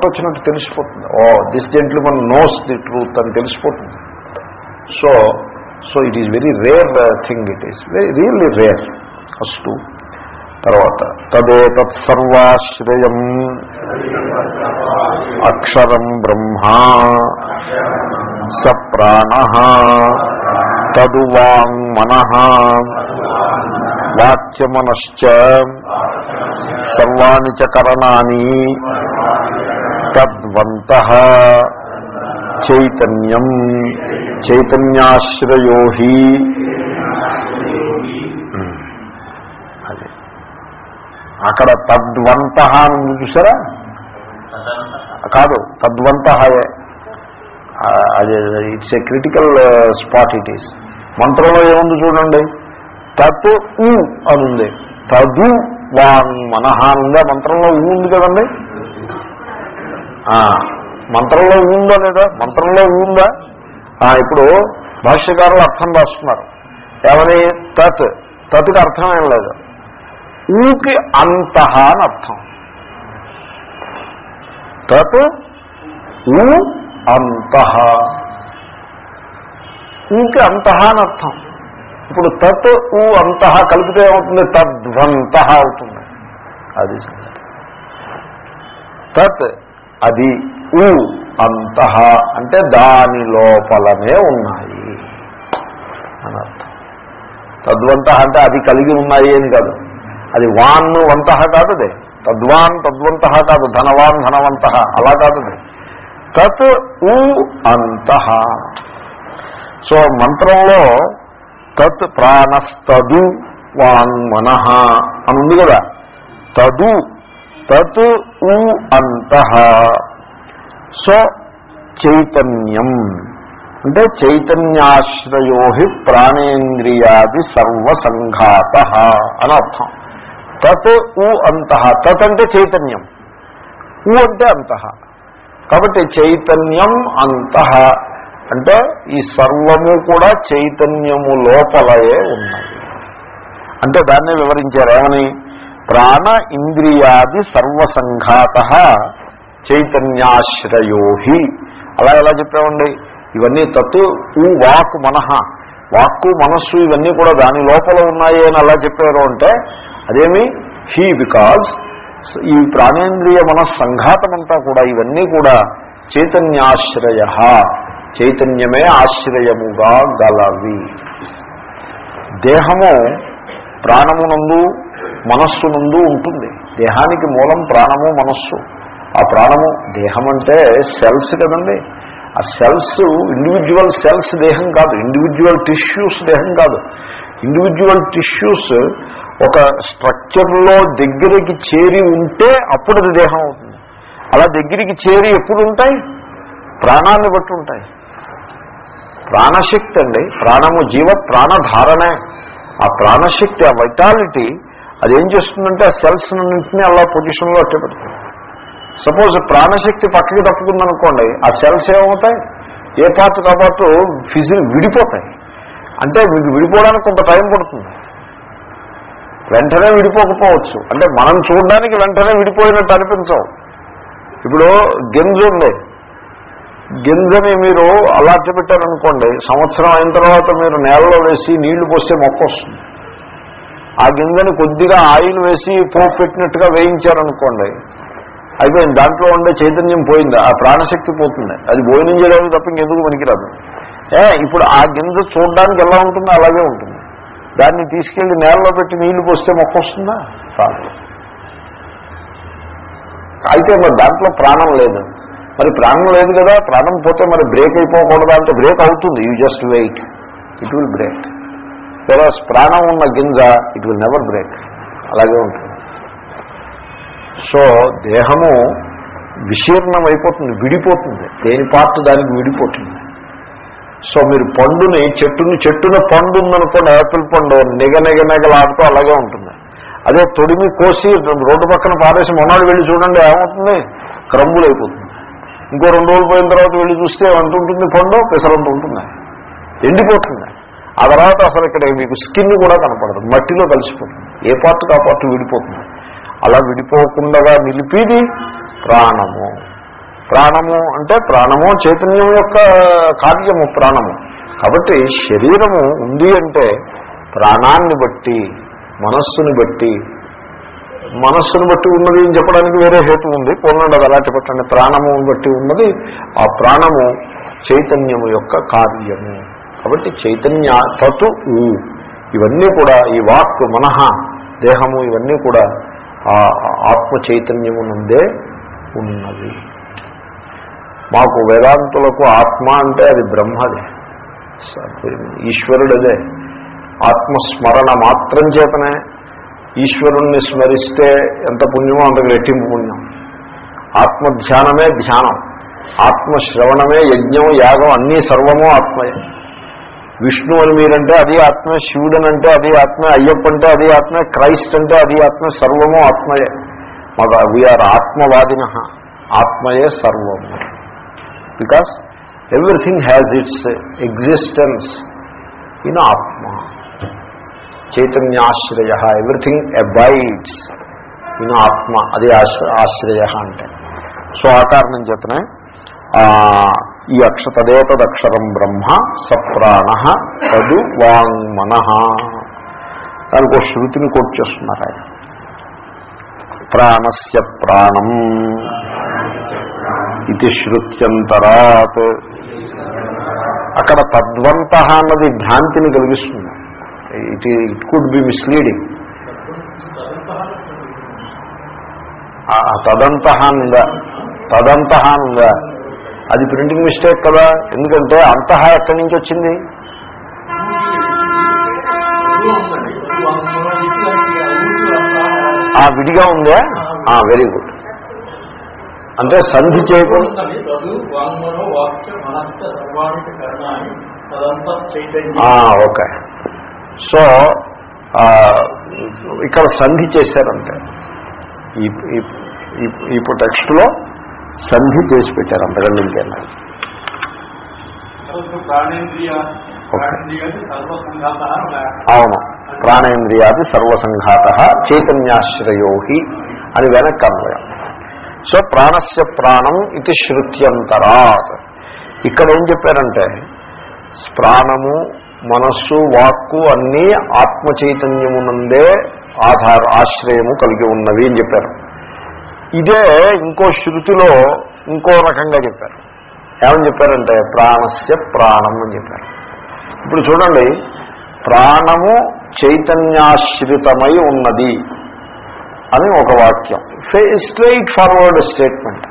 కొట్టొచ్చినట్టు తెలిసిపోతుంది. Oh this జెంట్లు మన knows the truth అని తెలిసిపోతుంది. So so it is very rare thing it is very really rare first తర్వాత తదేతత్ సర్వాశ్రయం. అక్షరం బ్రహ్మా. స ప్రాణ. తదు వాంగ్మన వాక్యమనశ్చ. సర్వాణి చ కరణాన్ని వంత చైతన్యం చైతన్యాశ్రయో హి. అదే. అక్కడ తద్వంత అని ఉంది చూసారా? కాదు తద్వంత అదే it's a critical spot it is మంత్రంలో ఏముంది చూడండి? తత్ ఉ ఉంది తదు వాంగ్ మనహ అని మంత్రంలో ఉంది కదండి? మంత్రంలో ఊ ఉందా లేదా? మంత్రంలో ఉందా? ఇప్పుడు భాష్యకారులు అర్థం రాస్తున్నారు. ఏమని? తత్. తత్కి అర్థం ఏం లేదు. ఊకి అంతః అని అర్థం. తత్ ఊ అంతః ఊకి అంతః అని అర్థం. ఇప్పుడు తత్ ఊ అంతః కలిపితే ఏమవుతుంది? తద్వంత అవుతుంది. అది సంగతి. తత్ అది ఊ అంతః అంటే దాని లోపలనే ఉన్నాయి అని అర్థం. తద్వంత అంటే అది కలిగి ఉన్నాయి అని కాదు. అది వాన్ వంత కాదు అదే. తద్వాన్ తద్వంత కాదు. ధనవాన్ ధనవంత అలా కాదు తత్ ఉ అంత. సో మంత్రంలో తత్ ప్రాణస్తదు వాంగ్మన అని ఉంది కదా. తదు తత్ ఉ అంత. సో చైతన్యం. అంటే చైతన్యాశ్రయోహి ప్రాణేంద్రియాది సర్వసంఘాత అని అర్థం. తత్ ఉ అంత. తత్ అంటే చైతన్యం. ఉ అంటే అంత. కాబట్టి చైతన్యం అంత అంటే ఈ సర్వము కూడా చైతన్యము లోపలయే ఉన్నాయి అంటే దాన్ని వివరించారు ఏమని? ప్రాణ ఇంద్రియాది సర్వసంఘాత చైతన్యాశ్రయోహి. అలా ఎలా చెప్పామండి? ఇవన్నీ తత్తు ఊ వాక్ మనహ వాక్కు మనస్సు ఇవన్నీ కూడా దాని లోపల ఉన్నాయి అని అలా చెప్పారు అంటే అదేమి? హీ బికాజ్ ఈ ప్రాణేంద్రియ మనస్సంఘాతమంతా కూడా ఇవన్నీ కూడా చైతన్యాశ్రయ. చైతన్యమే ఆశ్రయముగా గలవి. దేహము ప్రాణమునందు మనస్సు మనస్సునందు ఉంటుంది. దేహానికి మూలం ప్రాణము మనస్సు. ఆ ప్రాణము దేహం అంటే సెల్స్ కదండి. ఆ సెల్స్ ఇండివిజువల్ సెల్స్ దేహం కాదు. ఇండివిజువల్ టిష్యూస్ దేహం కాదు. ఇండివిజువల్ టిష్యూస్ ఒక స్ట్రక్చర్లో దగ్గరికి చేరి ఉంటే అప్పుడు అది దేహం అవుతుంది. అలా దగ్గరికి చేరి ఎప్పుడు ఉంటాయి? ప్రాణాన్ని బట్టి ఉంటాయి. ప్రాణశక్తి అండి. ప్రాణము జీవ ప్రాణధారణే. ఆ ప్రాణశక్తి ఆ వైటాలిటీ అది ఏం చేస్తుందంటే ఆ సెల్స్ అన్నింటినీ అలా పొజిషన్లో అట్టే పెడుతుంది సపోజ్ ప్రాణశక్తి పక్కకి తప్పుకుందనుకోండి ఆ సెల్స్ ఏమవుతాయి? ఏ పార్ట్ కాబట్టి ఫిజిల్ విడిపోతాయి. అంటే మీకు విడిపోవడానికి కొంత టైం పడుతుంది. వెంటనే విడిపోకపోవచ్చు. అంటే మనం చూడడానికి వెంటనే విడిపోయినట్టు అనిపించవు. ఇప్పుడు గింజ ఉంది. గింజని మీరు అలాంటి పెట్టారనుకోండి సంవత్సరం అయిన తర్వాత మీరు నేలలో వేసి నీళ్ళు పోస్తే మొక్క వస్తుంది. ఆ గింజని కొద్దిగా ఆయిల్ వేసి పోపు పెట్టినట్టుగా వేయించారనుకోండి అయిపోయింది. దాంట్లో ఉండే చైతన్యం పోయింది? ఆ ప్రాణశక్తి పోతుంది. అది భోజనం చేయడానికి తప్ప ఇంకెందుకు పనికిరాదు. ఏ ఇప్పుడు ఆ గింజ చూడడానికి ఎలా ఉంటుందో అలాగే ఉంటుంది. దాన్ని తీసుకెళ్ళి నేలలో పెట్టి నీళ్ళు పోస్తే మొక్క వస్తుందా? కాదు అయితే మరి దాంట్లో ప్రాణం లేదు. మరి ప్రాణం లేదు కదా ప్రాణం పోతే మరి బ్రేక్ అయిపోకూడదా అంటే బ్రేక్ అవుతుంది. You just wait. It will break. Because ప్రాణం ఉన్న గింజ ఇట్ విల్ నెవర్ బ్రేక్ అలాగే ఉంటుంది. సో దేహము విశీర్ణం అయిపోతుంది విడిపోతుంది. దేని పార్ట్ దానికి విడిపోతుంది? సో మీరు పండుని చెట్టుని చెట్టున పండు ఉందనుకోండి యాపిల్ పండు నిగ నిగ నిగలాడుతూ అలాగే ఉంటుంది. అదే తొడిమి కోసి రోడ్డు పక్కన పారేసి మొన్నాడు వెళ్ళి చూడండి ఏమవుతుంది? క్రంబులు అయిపోతుంది ఇంకో రెండు రోజులు పోయిన తర్వాత వెళ్ళి చూస్తే ఎంత ఉంటుంది పండు పెసరంత ఉంటుంది ఎండిపోతుంది. ఆ తర్వాత అసలు ఇక్కడ మీకు స్కిన్ కూడా కనపడదు మట్టిలో కలిసిపోతుంది. ఏ పార్ట్ ఆ పార్ట్ విడిపోతుంది. అలా విడిపోకుండా నిలిపిది ప్రాణము. ప్రాణము అంటే ప్రాణము చైతన్యం యొక్క కార్యము ప్రాణము. కాబట్టి శరీరము ఉంది అంటే ప్రాణాన్ని బట్టి మనస్సుని బట్టి మనస్సును బట్టి ఉన్నది అని చెప్పడానికి వేరే హేతు ఉంది. పోలండి అలాంటి పెట్టండి. ప్రాణము బట్టి ఉన్నది ఆ ప్రాణము చైతన్యము యొక్క కార్యము. కాబట్టి చైతన్య తతు ఊ. ఇవన్నీ కూడా ఈ వాక్ మనహ దేహము ఇవన్నీ కూడా ఆ ఆత్మ చైతన్యము నుండే ఉన్నవి. మాకు వేదాంతులకు ఆత్మ అంటే అది బ్రహ్మదే. ఈశ్వరుడదే. ఆత్మస్మరణ మాత్రం చేతనే ఈశ్వరుణ్ణి స్మరిస్తే ఎంత పుణ్యమో అంతకు రెట్టింపు పుణ్యం. ఆత్మధ్యానమే ధ్యానం. ఆత్మశ్రవణమే యజ్ఞం యాగం అన్నీ సర్వము ఆత్మయే. విష్ణు అని మీరంటే అది ఆత్మ శివుడని అంటే అది ఆత్మ అయ్యప్ప అంటే అది ఆత్మ క్రైస్ట్ అంటే అది ఆత్మ సర్వము ఆత్మయే. మాకు వీఆర్ ఆత్మవాదిన. ఆత్మయే సర్వము. Because everything has its existence in atma. చైతన్యాశ్రయ everything abides in ఆత్మ. అది ఆశ్రయ అంటే. సో ఆ కారణం చేతనే ఈ అక్ష తదేతదక్షరం బ్రహ్మ సప్రాణ తదు వాంగ్మన దానికి ఒక శృతిని కోట్ చేస్తున్నారు ఆయన. ప్రాణస్య ప్రాణం ఇది శృత్యంతరాత్. అక్కడ తద్వంత అన్నది భ్రాంతిని కలిగిస్తుంది. It it could be misleading తదంత ఉందా తదంత ఉందా అది ప్రింటింగ్ మిస్టేక్ కదా. ఎందుకంటే అంతహా ఎక్కడి నుంచి వచ్చింది? ఆ విడిగా ఉందా? వెరీ గుడ్ అంటే సంధి చేయకుండా ఓకే సో ఇక్కడ సంధి చేశారంటే. ఇప్పుడు టెక్స్ట్లో సంధి చేసి పెట్టారు అంతకంటే ఇంకేనా అవును. ప్రాణేంద్రియాది సర్వసంఘాత చైతన్యాశ్రయోహి అని వెనక్కి అన్వయం. సో ప్రాణస్య ప్రాణం ఇది శృత్యంతరాత్. ఇక్కడ ఏం చెప్పారంటే ప్రాణము మనస్సు వాక్కు అన్నీ ఆత్మ చైతన్యమునందే ఆధార ఆశ్రయము కలిగి ఉన్నవి అని చెప్పారు. ఇదే ఇంకో శృతిలో ఇంకో రకంగా చెప్పారు. ఏమని చెప్పారంటే ప్రాణస్య ప్రాణం అని చెప్పారు. ఇప్పుడు చూడండి ప్రాణము చైతన్యాశ్రితమై ఉన్నది అని ఒక వాక్యం. స్ట్రైట్ ఫార్వర్డ్ స్టేట్మెంట్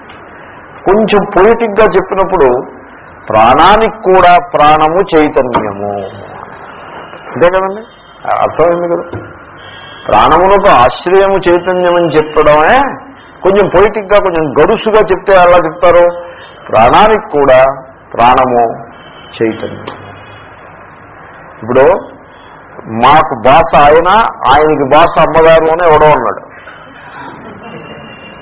కొంచెం పొలిటిక్గా చెప్పినప్పుడు ప్రాణానికి కూడా ప్రాణము చైతన్యము. అంతే కదండి? అర్థమైంది కదా? ప్రాణములకు ఆశ్రయము చైతన్యం అని చెప్పడమే కొంచెం పొయిటిక్గా కొంచెం గడుసుగా చెప్తే అలా చెప్తారు? ప్రాణానికి కూడా ప్రాణము చైతన్యం. ఇప్పుడు మాకు బాస ఆయన ఆయనకి బాస అమ్మగారు అని ఎవడో అన్నాడు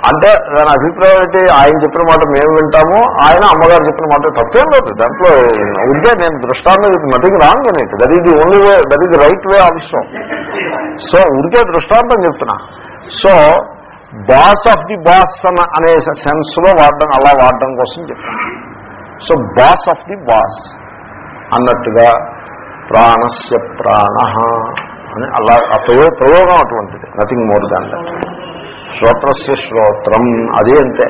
అంటే దాని అభిప్రాయం ఏంటి? ఆయన చెప్పిన మాట మేము వింటాము ఆయన అమ్మగారు చెప్పిన మాట తప్పేం లేదు దాంట్లో ఉంటే నేను దృష్టాంతం చెప్పి నథింగ్ రాంగ్ అని that is the only way that is the right way also so ఉడికే దృష్టాంతం చెప్తున్నా. So boss of the boss అన్న అనే సెన్స్లో వాడడం అలా వాడడం కోసం చెప్పాను so boss of the boss అన్నట్టుగా ప్రాణస్య ప్రాణ అని అలా ఆ ప్రయోగ ప్రయోగం అటువంటిది. నథింగ్ మోర్ దాన్ దట్ శ్రోత్రస్య శ్రోత్రం అదే అంతే.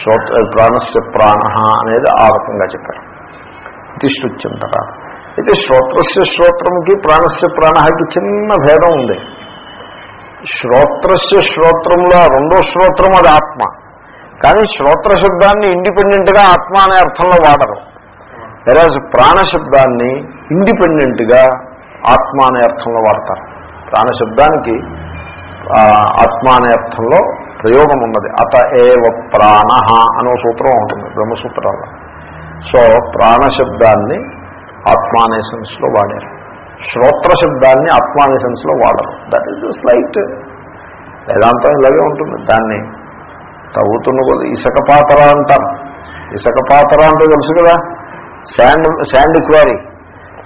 శ్రోత్ర ప్రాణస్య ప్రాణ అనేది ఆ రకంగా చెప్పారు. తిష్టుచ్యంతరా అయితే శ్రోత్రస్య శ్రోత్రంకి ప్రాణస్య ప్రాణకి చిన్న భేదం ఉంది. శ్రోత్రస్య శ్రోత్రంలో రెండో శ్రోత్రం అది ఆత్మ. కానీ శ్రోత్ర శబ్దాన్ని ఇండిపెండెంట్గా ఆత్మ అనే అర్థంలో వాడరు. వెరాజ్ ప్రాణశబ్దాన్ని ఇండిపెండెంట్గా ఆత్మ అనే అర్థంలో వాడతారు. ప్రాణశబ్దానికి ఆత్మ అనే అర్థంలో ప్రయోగం ఉన్నది. అత ఏవ ప్రాణ అనే సూత్రం ఉంటుంది బ్రహ్మసూత్రాల్లో. సో ప్రాణశబ్దాన్ని ఆత్మ అనే సెన్స్లో వాడారు. శ్రోత్ర శబ్దాన్ని ఆత్మానిసెన్స్లో వాడరు దట్ ఈజ్ స్లైట్ వేదాంతం ఇలాగే ఉంటుంది. దాన్ని తవ్వుతున్న కొద్ది ఇసుక పాత్ర అంటారు ఇసుక పాత్ర అంటే తెలుసు కదా? Sand sand quarry.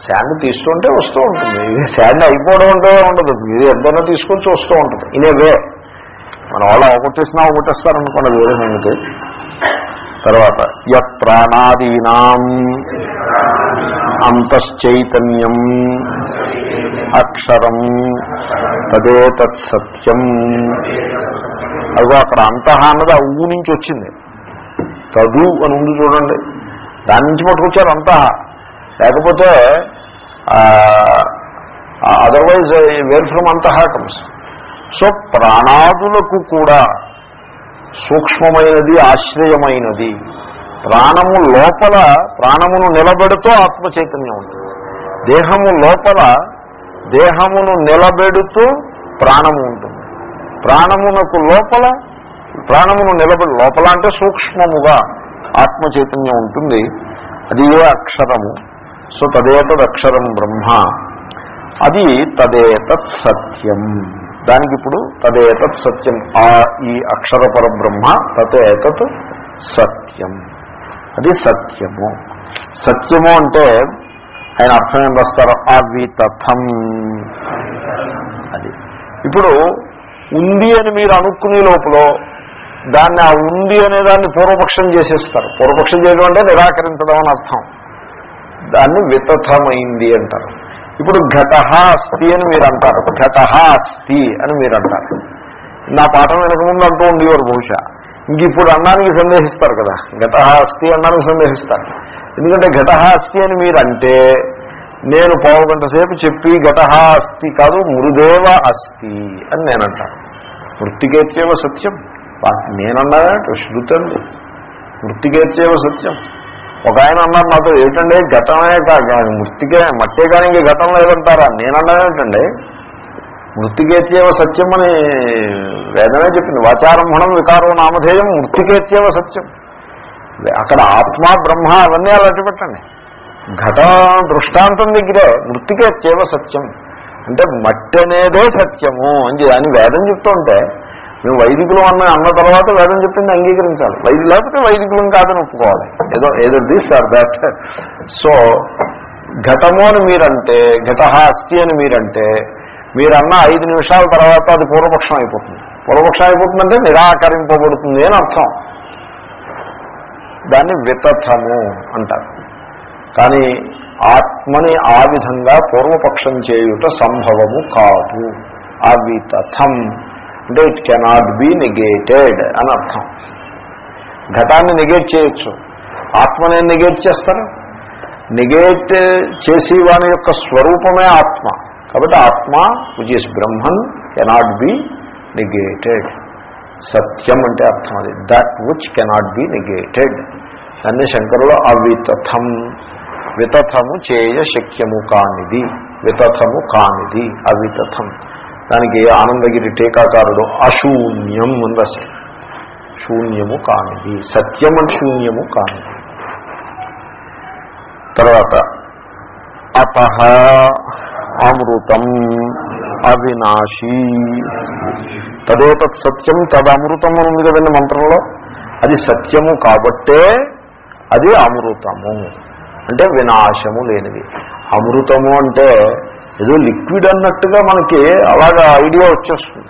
శాండ్ తీసుకుంటే వస్తూ ఉంటుంది. శాండ్ అయిపోవడం అంటే ఉండదు. మీరు ఎంతైనా తీసుకొచ్చి వస్తూ ఉంటుంది. ఇదే వే మన వాళ్ళు అవగొట్టేసినా అవగొట్టేస్తారనుకోండి వేరే సంగతి. తర్వాత యత్ ప్రాణాదీనాం అంతశ్చైతన్యం. అక్షరం తదేతత్ సత్యం అదిగో అక్కడ అంతః అన్నది ఆ ఊ నుంచి వచ్చింది. తదు అని ఉంది చూడండి. దాని నుంచి పట్టుకొచ్చారు అంతః. లేకపోతే అదర్వైజ్ వేర్ ఫ్రమ్ అంతః కమ్స్ సో ప్రాణాదులకు కూడా సూక్ష్మమైనది ఆశ్రయమైనది. ప్రాణము లోపల ప్రాణమును నిలబెడుతూ ఆత్మ చైతన్యం ఉంటుంది. దేహము లోపల దేహమును నిలబెడుతూ ప్రాణము ఉంటుంది. ప్రాణమునకు లోపల ప్రాణమును నిలబడి లోపల అంటే సూక్ష్మముగా ఆత్మ చైతన్యం ఉంటుంది. అది ఏ అక్షరము? సో తదేతద్ అక్షరం బ్రహ్మ. అది తదేతత్ సత్యం. దానికి ఇప్పుడు తదేతత్ సత్యం. ఆ ఈ అక్షర పరబ్రహ్మ తదేతత్ సత్యం. అది సత్యము. సత్యము అంటే ఆయన అర్థం ఏం రాస్తారు? అవితథం. అది. ఇప్పుడు ఉంది అని మీరు అనుకునే లోపల దాన్ని ఆ ఉంది అనే దాన్ని పూర్వపక్షం చేసేస్తారు. పూర్వపక్షం చేయడం అంటే నిరాకరించడం అని అర్థం. దాన్ని వితథమైంది అంటారు. ఇప్పుడు ఘట అస్థి అని మీరు అంటారు. ఘట అస్థి అని మీరు అంటారు. నా పాఠం వెనకముందు అంటూ ఉండేవారు బహుశా. ఇంక ఇప్పుడు అన్నానికి సందేహిస్తారు కదా. ఘట అస్థి అన్నానికి సందేహిస్తారు. ఎందుకంటే ఘట అస్థి అని మీరు అంటే నేను పావు గంట సేపు చెప్పి ఘట అస్థి కాదు మృదేవ అస్థి అని నేనంటాను. మృతికేత్యవ సత్యం. నేనన్నా శృతండి మృతికేత్యవ సత్యం. ఒక ఆయన అన్నారు నాతో ఏంటండి ఘటమే మృతికే మట్టే కానీ ఇంక ఘటం లేదంటారా? నేనన్నానంటండి మృతికేత్యవ సత్యం అని వేదమే చెప్పింది. వాచారంభణం వికారం నామధేయం మృతికేత్యవ సత్యం. అక్కడ ఆత్మ బ్రహ్మ అవన్నీ అలాంటి పెట్టండి ఘట దృష్టాంతం దగ్గరే మృతికేత్యవ సత్యం. అంటే మట్టి అనేదే సత్యము అని అని వేదం చెప్తుంటే మేము వైదికులు అన్న అన్న తర్వాత వేదం చెప్పింది అంగీకరించాలి. వైద్యు లేకపోతే వైదికులం కాదని ఒప్పుకోవాలి. ఏదో ఏదో దిస్ ఆర్ దాట్ సో ఘటము అని మీరంటే ఘట అస్థి అని మీరంటే మీరన్న ఐదు నిమిషాల తర్వాత అది పూర్వపక్షం అయిపోతుంది. పూర్వపక్షం అయిపోతుందంటే నిరాకరింపబడుతుంది అని అర్థం. దాన్ని వితథము అంటారు. కానీ ఆత్మని ఆ విధంగా పూర్వపక్షం చేయుట సంభవము కాదు. అవితథం. అంటే ఇట్ కెనాట్ బి నెగేటెడ్ అని అర్థం. ఘటాన్ని నెగేట్ చేయొచ్చు. ఆత్మనే నెగేట్ చేస్తారు. నెగేట్ చేసి వాని యొక్క స్వరూపమే ఆత్మ. కాబట్టి ఆత్మ which is Brahman cannot be negated సత్యం అంటే అర్థం అది. That which cannot be negated దాన్ని శంకరులు అవితథం. వితథము చేయ శక్యము కానిది. వితథము కానిది. అవితథం. దానికి ఆనందగిరి టీకాకారుడు అశూన్యం ఉందసలు శూన్యము కానిది. సత్యం అంటే శూన్యము కానిది. తర్వాత అత అమృతం అవినాశీ. తదేతత్ సత్యం తదమృతం అని ఉంది కదండి మంత్రంలో. అది సత్యము కాబట్టే అది అమృతము. అంటే వినాశము లేనిది. అమృతము అంటే ఏదో లిక్విడ్ అన్నట్టుగా మనకి అలాగా ఐడియా వచ్చేస్తుంది.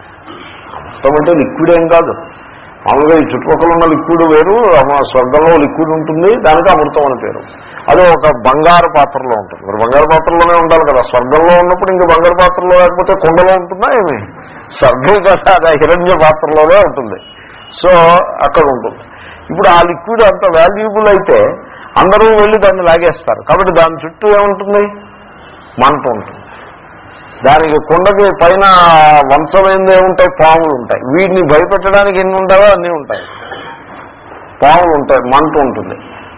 అమృతం అంటే లిక్విడ్ ఏం కాదు. మామూలుగా ఈ చుట్టుపక్కల ఉన్న లిక్విడ్ వేరు మా స్వర్గంలో లిక్విడ్ ఉంటుంది దానికి అమృతం అని పేరు. అది ఒక బంగారు పాత్రలో ఉంటుంది. మరి బంగారు పాత్రలోనే ఉండాలి కదా. స్వర్గంలో ఉన్నప్పుడు ఇంకా బంగారు పాత్రలో లేకపోతే కుండలో ఉంటుందా ఏమి? స్వర్గం కదా అది హిరణ్య పాత్రలోనే ఉంటుంది. సో అక్కడ ఉంటుంది. ఇప్పుడు ఆ లిక్విడ్ అంత వాల్యుయబుల్ అయితే అందరూ వెళ్ళి దాన్ని లాగేస్తారు. కాబట్టి దాని చుట్టూ ఏముంటుంది? మంట ఉంటుంది. దానికి కుండకి పైన వంశమైందే ఉంటాయి పాములు ఉంటాయి. వీటిని భయపెట్టడానికి ఎన్ని ఉంటాయో అన్నీ ఉంటాయి. పాములు ఉంటాయి మంట ఉంటుంది.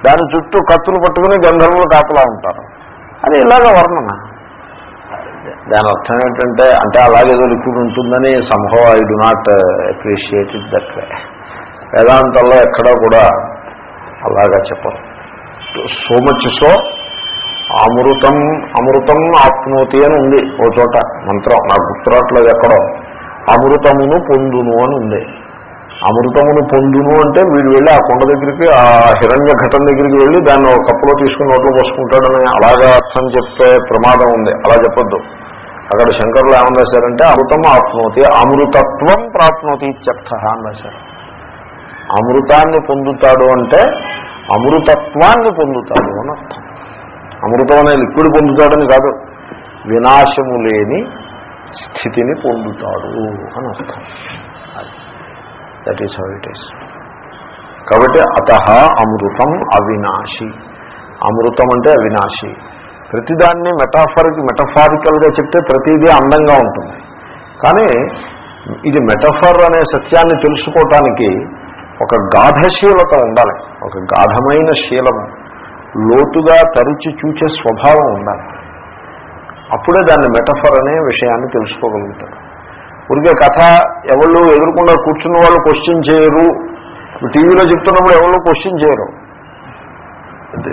దాని చుట్టూ కత్తులు పట్టుకుని గంధర్వులు కాపలా ఉంటారు. అని ఇలాగ వర్ణన. దాని అర్థం ఏంటంటే అంటే అలాగేదో లిక్విడ్ ఉంటుందని సంభవ I do not appreciate it that way వేదాంతంలో ఎక్కడా కూడా అలాగా చెప్పరు. సో మచ్ సో అమృతం అమృతం ఆప్నోతి అని ఉంది ఓ చోట మంత్రం నాకు గుర్తురాట్లేదు ఎక్కడో. అమృతమును పొందును అని ఉంది. అమృతమును పొందును అంటే వీడు వెళ్ళి ఆ కొండ దగ్గరికి ఆ హిరణ్య ఘటన దగ్గరికి వెళ్ళి దాన్ని ఒక కప్పులో తీసుకుని నోట్లో పోసుకుంటాడని అలాగా అర్థం చెప్తే ప్రమాదం ఉంది. అలా చెప్పొద్దు. అక్కడ శంకరులు ఏమని రాశారంటే అమృతం ఆప్నోతి అమృతత్వం ప్రాప్నోతి ఇత్యర్థ అని రాశారు. అమృతాన్ని పొందుతాడు అంటే అమృతత్వాన్ని పొందుతాడు అని అర్థం. అమృతం అనే లిక్విడ్ పొందుతాడని కాదు. వినాశము లేని స్థితిని పొందుతాడు అని అర్థం. That is how it is కాబట్టి అత అమృతం అవినాశి. అమృతం అంటే అవినాశి. ప్రతిదాన్ని మెటాఫర్కి మెటఫారికల్గా చెప్తే ప్రతిదీ అందంగా ఉంటుంది. కానీ ఇది మెటఫర్ అనే సత్యాన్ని తెలుసుకోవటానికి ఒక గాఢశీలత ఉండాలి. ఒక గాఢమైన శీలము లోతుగా తరిచి చూచే స్వభావం ఉండాలి. అప్పుడే దాన్ని మెటఫర్ అనే విషయాన్ని తెలుసుకోగలుగుతారు ఊరికే కథ ఎవళ్ళు ఎదురుకుండా కూర్చున్న వాళ్ళు క్వశ్చన్ చేయరు. టీవీలో చెప్తున్నప్పుడు ఎవరు క్వశ్చన్ చేయరు.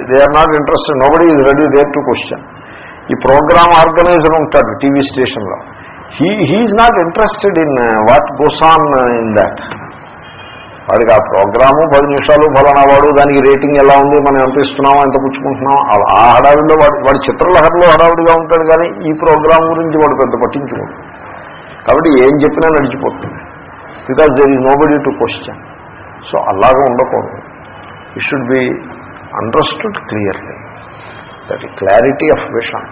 They are not interested nobody is ready there to question ఈ ప్రోగ్రామ్ ఆర్గనైజర్ ఉంటాడు టీవీ స్టేషన్లో. He he's not interested in what goes on in that వాడికి ఆ ప్రోగ్రాము పది నిమిషాలు ఫలానా వాడు దానికి రేటింగ్ ఎలా ఉంది మనం ఎంత ఇస్తున్నామో ఎంత పుచ్చుకుంటున్నాం ఆ- ఆ హడావిడిలో వాడు వాడి చిత్రలహరిలో హడావిడిగా ఉంటాడు కానీ ఈ ప్రోగ్రాం గురించి వాడు పెద్ద పట్టించుకోడు. కాబట్టి ఏం చెప్పినా నడిచిపోతుంది. Because there is nobody to question so అలాగా ఉండకూడదు. It should be understood clearly that ఈ clarity of vision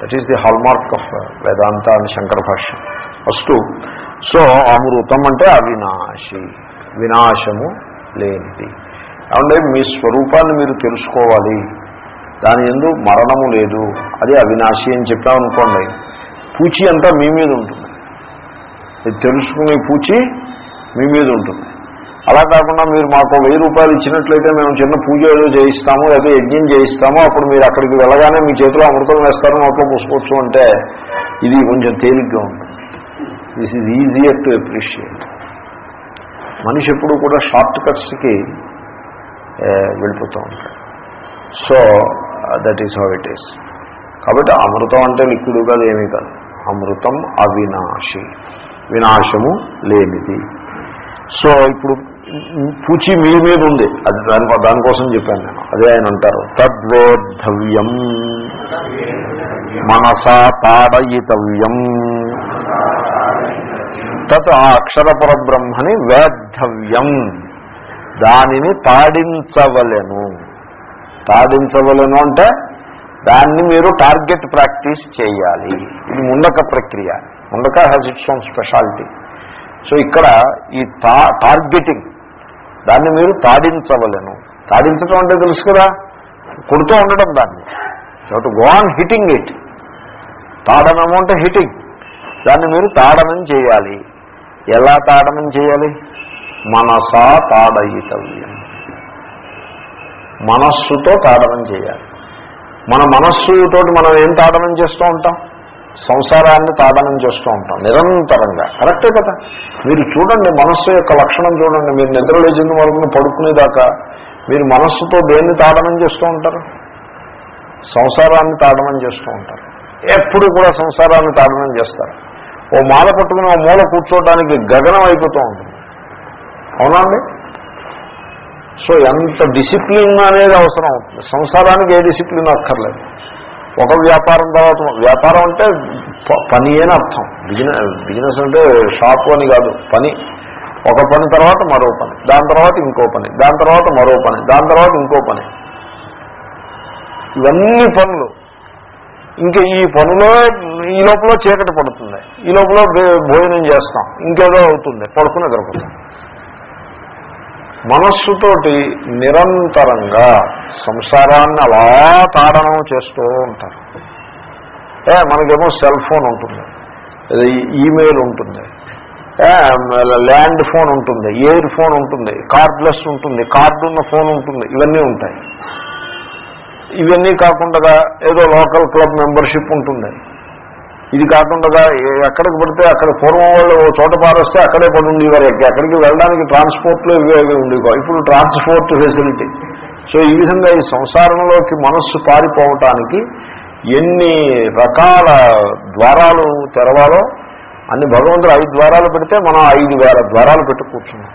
that is the hallmark of Vedanta and Shankara bhashyam first so అమృతం అంటే అవినాశి. వినాశము లేనిది. ఏమంటే మీ స్వరూపాన్ని మీరు తెలుసుకోవాలి. దాని ఎందు మరణము లేదు. అది అవినాశి అని చెప్పామనుకోండి పూచి అంతా మీ మీద ఉంటుంది. ఇది తెలుసుకునే పూచి మీ మీద ఉంటుంది. అలా కాకుండా మీరు మాకు వెయ్యి రూపాయలు ఇచ్చినట్లయితే మేము చిన్న పూజ ఏదో చేయిస్తాము లేదా యజ్ఞం చేయిస్తాము అప్పుడు మీరు అక్కడికి వెళ్ళగానే మీ చేతిలో అమృతం వేస్తారు నోట్లో పోసుకోవచ్చు అంటే ఇది కొంచెం తేలిగ్గా ఉంటుంది. This is easier to appreciate మనిషి ఎప్పుడు కూడా షార్ట్ కట్స్కి వెళ్ళిపోతూ ఉంటాడు. So that is how it is కాబట్టి అమృతం అంటే లిక్విడ్ కాదు ఏమీ కాదు. అమృతం అవినాశి. వినాశము లేనిది. సో ఇప్పుడు పూచి మీ మీద ఉంది. అది దాని దానికోసం చెప్పాను నేను. అదే ఆయన అంటారు. తద్వోద్ధవ్యం మనసా తాడయితవ్యం తత్ ఆ అక్షరపర బ్రహ్మని వేద్ధవ్యం. దానిని తాడించవలెను. తాడించవలను అంటే దాన్ని మీరు టార్గెట్ ప్రాక్టీస్ చేయాలి. ఇది ముండక ప్రక్రియ. Mundaka has its own speciality so ఇక్కడ ఈ టా టార్గెటింగ్ దాన్ని మీరు తాడించవలెను. తాడించడం అంటే తెలుసు కదా? కొడుతూ ఉండడం దాన్ని. So go on hitting it. తాడనము అంటే హిట్టింగ్ దాన్ని మీరు తాడనం చేయాలి. ఎలా తాడనం చేయాలి? మనసా తాడయితవ్యం. మనస్సుతో తాడనం చేయాలి. మన మనస్సుతోటి మనం ఏం తాడనం చేస్తూ ఉంటాం? సంసారాన్ని తాడనం చేస్తూ ఉంటాం నిరంతరంగా. కరెక్టే కదా? మీరు చూడండి మనస్సు యొక్క లక్షణం చూడండి. మీరు నిద్ర లేచింది వరకు పడుకునేదాకా మీరు మనస్సుతో దేన్ని తాడనం చేస్తూ ఉంటారు? సంసారాన్ని తాడనం చేస్తూ ఉంటారు. ఎప్పుడు కూడా సంసారాన్ని తాడనం చేస్తారు. ఓ మాల పట్టుకుని ఓ మూల కూర్చోవడానికి గగనం అయిపోతూ ఉంటుంది. అవునండి సో ఎంత డిసిప్లిన్ అనేది అవసరం. అవుతుంది సంసారానికి ఏ డిసిప్లిన్ అక్కర్లేదు. ఒక వ్యాపారం తర్వాత వ్యాపారం అంటే ప- పని అని అర్థం. బిజినెస్ బిజినెస్ అంటే షాపు అని కాదు. పని. ఒక పని తర్వాత మరో పని. దాని తర్వాత ఇంకో పని. దాని తర్వాత మరో పని. దాని తర్వాత ఇంకో పని. ఇవన్నీ పనులు. ఇంకా ఈ పనిలో ఈ లోపల చీకటి పడుతుంది. ఈ లోపల భోజనం చేస్తాం. ఇంకేదో అవుతుంది. పడుకుని దొరుకుతాం మనస్సుతోటి నిరంతరంగా సంసారాన్ని అలా తాడనం చేస్తూ ఉంటారు. ఏ మనకేమో సెల్ ఫోన్ ఉంటుంది. ఈమెయిల్ ఉంటుంది. ఏ, ల్యాండ్ ఫోన్ ఉంటుంది. ఎయిర్ ఫోన్ ఉంటుంది. కార్డ్లెస్ ఉంటుంది. కార్డు ఉన్న ఫోన్ ఉంటుంది. ఇవన్నీ ఉంటాయి. ఇవన్నీ కాకుండా ఏదో లోకల్ క్లబ్ మెంబర్షిప్ ఉంటుంది. ఇది కాకుండా ఎక్కడికి పడితే అక్కడ పూర్వం వాళ్ళు ఓ చోట పారేస్తే అక్కడే పడి ఉండేవారు ఎక్క- ఎక్కడికి వెళ్ళడానికి ట్రాన్స్పోర్ట్లో ఇవే ఉండేవా ఇప్పుడు ట్రాన్స్పోర్ట్ ఫెసిలిటీ. సో ఈ విధంగా ఈ సంసారంలోకి మనస్సు పారిపోవటానికి ఎన్ని రకాల ద్వారాలు తెరవాలో అన్ని భగవంతుడు ఐదు ద్వారాలు పెడితే మనం ఐదు వేల ద్వారాలు పెట్టి కూర్చున్నాం.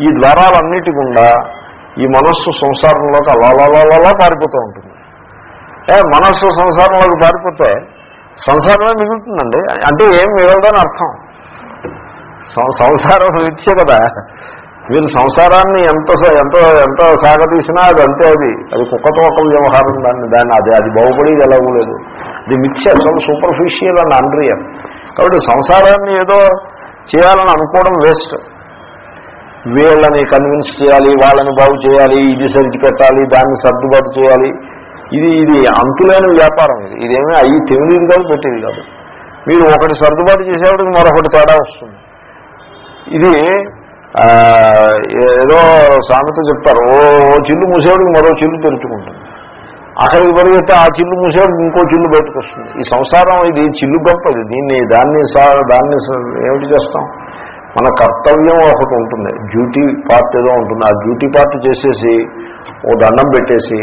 ఈ ద్వారాలన్నిటి గుండా ఈ మనస్సు సంసారంలోకి అలా పారిపోతూ ఉంటుంది. ఏ మనస్సు సంసారంలోకి పారిపోతే సంసారమే మిగులుతుందండి. అంటే ఏం మిగలదని అర్థం. సం- సంసారం విద్య కదా. మీరు సంసారాన్ని ఎంత ఎంత ఎంత సాగతీసినా అది అంతే అది. అది కుక్కతో ఒక వ్యవహారం దాన్ని దాన్ని అది అది బాగుపడేది ఎలాగూ లేదు. అది మిథ్య అసలు సూపర్ఫిషియల్ అండ్ అన్రియల్ కాబట్టి సంసారాన్ని ఏదో చేయాలని అనుకోవడం వేస్ట్ వీళ్ళని కన్విన్స్ చేయాలి వాళ్ళని బాగు చేయాలి ఇది సరిచిపెట్టాలి దాన్ని సర్దుబాటు చేయాలి. ఇది ఇది అంతులేని వ్యాపారం ఇది. ఇదేమీ అయ్యి తెలియదు కాదు పెట్టేది కాదు. మీరు ఒకటి సర్దుబాటు చేసేవాడికి మరొకటి తేడా వస్తుంది. ఇది ఏదో సామెత చెప్తారు ఓ ఓ చిల్లు మూసేవాడికి మరో చిల్లు తెరుచుకుంటుంది. అక్కడికి పరిగెత్తే ఆ చిల్లు మూసేవాడికి ఇంకో చిల్లు బయటకు వస్తుంది. ఈ సంసారం ఇది చిల్లు గొప్పది. దీన్ని దాన్ని దాన్ని ఏమిటి చేస్తాం? మన కర్తవ్యం ఒకటి ఉంటుంది. డ్యూటీ పార్ట్ ఏదో ఉంటుంది. ఆ డ్యూటీ పార్ట్ చేసేసి ఓ దండం పెట్టేసి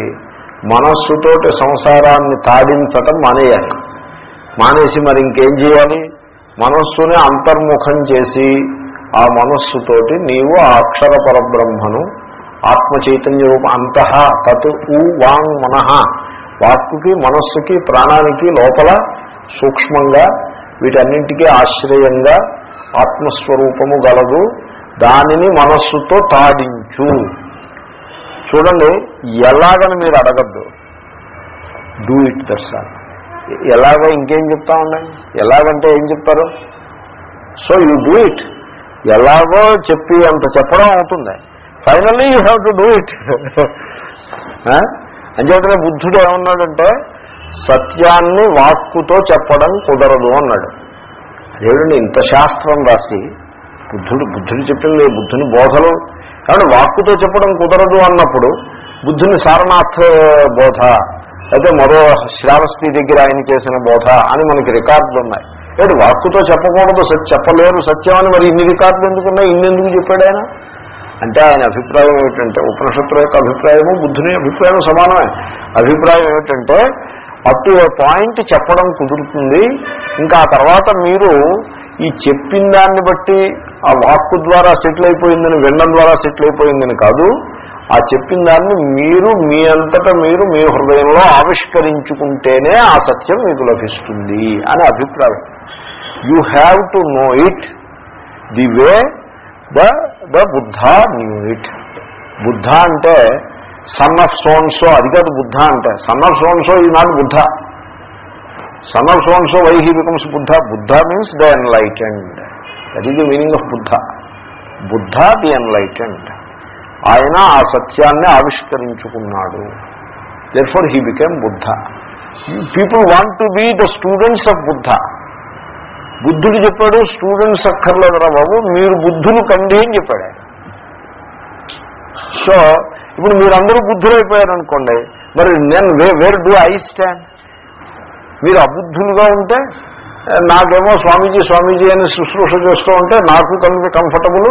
మనస్సుతోటి సంసారాన్ని తాడించటం మానేయాలి. మానేసి మరి ఇంకేం చేయాలి? మనస్సుని అంతర్ముఖం చేసి ఆ మనస్సుతోటి నీవు ఆ అక్షర పరబ్రహ్మను ఆత్మ చైతన్య రూప అంతః తత్ ఉ వాంగ్ మనః వాక్కుకి మనస్సుకి ప్రాణానికి లోపల సూక్ష్మంగా వీటన్నింటికీ ఆశ్రయంగా ఆత్మస్వరూపము గలదు దానిని మనస్సుతో తాడించు చూడండి ఎలాగని మీరు అడగద్దు. డూ ఇట్ దర్శనం ఎలాగ ఇంకేం చెప్తా ఉండండి ఎలాగంటే ఏం చెప్తారు? సో యూ డూ ఇట్ ఎలాగో చెప్పి అంత చెప్పడం అవుతుంది. Finally you have to do it అంచేతనే బుద్ధుడు ఏమన్నాడంటే సత్యాన్ని వాక్కుతో చెప్పడం కుదరదు అన్నాడు. దేవుడిని ఇంత శాస్త్రం రాసి బుద్ధుడు బుద్ధుడు చెప్పింది బుద్ధుని బోధలు. కాబట్టి వాక్కుతో చెప్పడం కుదరదు అన్నప్పుడు బుద్ధుని సారనాథ్ బోధ అయితే మరో శ్రావస్తి దగ్గర ఆయన చేసిన బోధ అని మనకి రికార్డులు ఉన్నాయి. లేదు వాక్కుతో చెప్పకూడదు సత్య చెప్పలేరు సత్యం అని మరి ఇన్ని రికార్డులు ఎందుకున్నాయి? ఇన్ని ఎందుకు చెప్పాడు ఆయన? అంటే ఆయన అభిప్రాయం ఏమిటంటే ఉపనిషత్తుల యొక్క అభిప్రాయము బుద్ధుని అభిప్రాయం సమానమే. అభిప్రాయం ఏమిటంటే అప్ టు పాయింట్ చెప్పడం కుదురుతుంది. ఇంకా ఆ తర్వాత మీరు ఈ చెప్పిన దాన్ని బట్టి ఆ వాక్కు ద్వారా సెటిల్ అయిపోయిందని వినడం ద్వారా సెటిల్ అయిపోయిందని కాదు. ఆ చెప్పిన దాన్ని మీరు మీ అంతటా మీరు మీ హృదయంలో ఆవిష్కరించుకుంటేనే ఆ సత్యం మీకు లభిస్తుంది అనే అభిప్రాయం. You have to know it the way the the Buddha knew it Buddha అంటే సన్ ఆఫ్ సోన్సో అది కాదు బుద్ధ అంటే. Son of so and so he not Buddha son of so and so why he becomes Buddha Buddha means the enlightened that is the meaning of Buddha Buddha the enlightened ఆయన ఆ సత్యాన్ని ఆవిష్కరించుకున్నాడు therefore he became Buddha people want to be the students of Buddha బుద్ధుడు చెప్పాడు students అక్కర్లేదురా బాబు మీరు బుద్ధులు కండి అని చెప్పాడు సో ఇప్పుడు మీరందరూ బుద్ధులైపోయారనుకోండి మరి నేను where where do I stand మీరు అబుద్ధులుగా ఉంటే నాకేమో స్వామీజీ స్వామీజీ అని శుశ్రూష చేస్తూ ఉంటే నాకు కలిపి కంఫర్టబుల్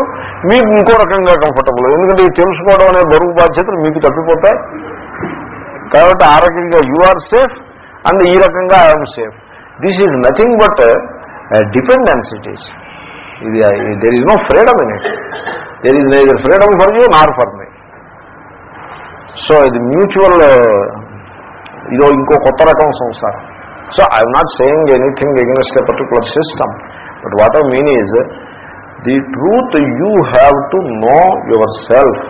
మీకు ఇంకో రకంగా కంఫర్టబుల్ ఎందుకంటే ఇది తెలుసుకోవడం అనే బరువు బాధ్యతలు మీకు తప్పిపోతాయి. కాబట్టి ఆ రకంగా యు ఆర్ సేఫ్ అండ్ ఈ రకంగా I'm safe this is nothing but dependence it is ఇది there is no freedom in it there is neither freedom for you nor for me so ఇది మ్యూచువల్ ఇదో ఇంకో కొత్త రకం సంసారం so I'm not saying anything against a particular system but what I mean is the truth you have to know yourself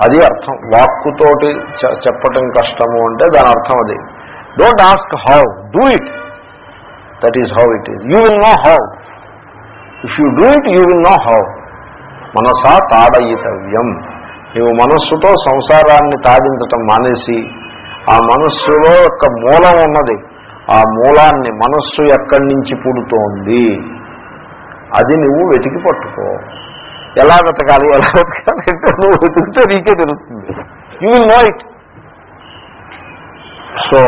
అది అర్థం వాక్కుతోటి చె- చెప్పటం కష్టము అంటే దాని అర్థం అది don't ask how do it that is how it is you will know how if you do it you will know how మనసా తాడయితవ్యం నీవు మనస్సుతో సంసారాన్ని తాడించటం మానేసి ఆ మనస్సులో యొక్క మూలం ఉన్నది. ఆ మూలాన్ని మనస్సు ఎక్కడి నుంచి పుడుతోంది? అది నువ్వు వెతికి పట్టుకో. ఎలా వెతకాలి? ఎలా వెతకాలి అంటే నువ్వు వెతికితే నీకే తెలుస్తుంది. You will know it so